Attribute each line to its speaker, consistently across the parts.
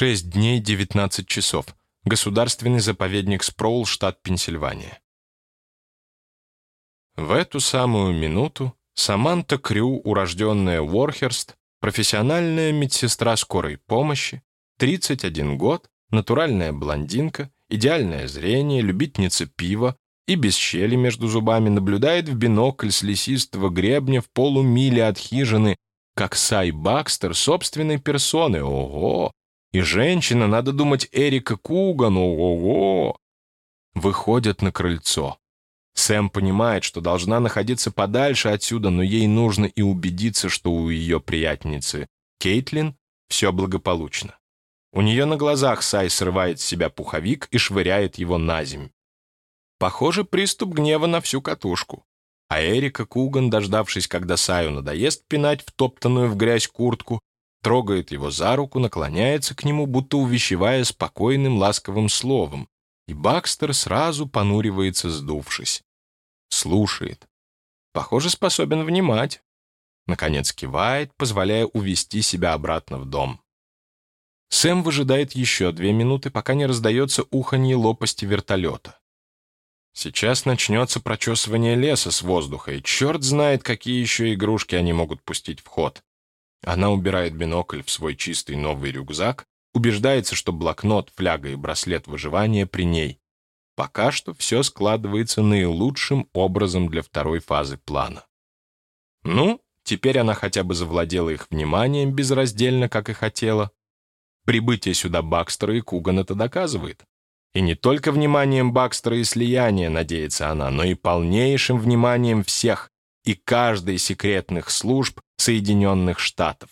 Speaker 1: 6 дней 19 часов. Государственный заповедник Спроул, штат Пенсильвания. В эту самую минуту Саманта Крю, урожденная Уорхерст, профессиональная медсестра скорой помощи, 31 год, натуральная блондинка, идеальное зрение, любительница пива и без щели между зубами наблюдает в бинокль с лесистого гребня в полумиле от хижины, как Сай Бакстер собственной персоны. Ого! И женщина, надо думать, Эрика Куган, ого! Выходят на крыльцо. Сэм понимает, что должна находиться подальше отсюда, но ей нужно и убедиться, что у ее приятельницы Кейтлин все благополучно. У нее на глазах Сай срывает с себя пуховик и швыряет его на земь. Похоже, приступ гнева на всю катушку. А Эрика Куган, дождавшись, когда Саю надоест пинать втоптанную в грязь куртку, трогает его за руку, наклоняется к нему, будто увещевая спокойным ласковым словом, и Бакстер сразу понуривается, сдувшись слушает. Похоже, способен внимать. Наконец кивает, позволяя увести себя обратно в дом. Сэм выжидает еще две минуты, пока не раздается уханье лопасти вертолета. Сейчас начнется прочесывание леса с воздуха, и черт знает, какие еще игрушки они могут пустить в ход. Она убирает бинокль в свой чистый новый рюкзак, убеждается, что блокнот, фляга и браслет выживания при ней, Пока что все складывается наилучшим образом для второй фазы плана. Ну, теперь она хотя бы завладела их вниманием безраздельно, как и хотела. Прибытие сюда Бакстера и Куган это доказывает. И не только вниманием Бакстера и слияния, надеется она, но и полнейшим вниманием всех и каждой секретных служб Соединенных Штатов.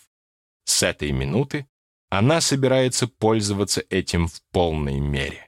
Speaker 1: С этой минуты она собирается пользоваться этим в полной мере.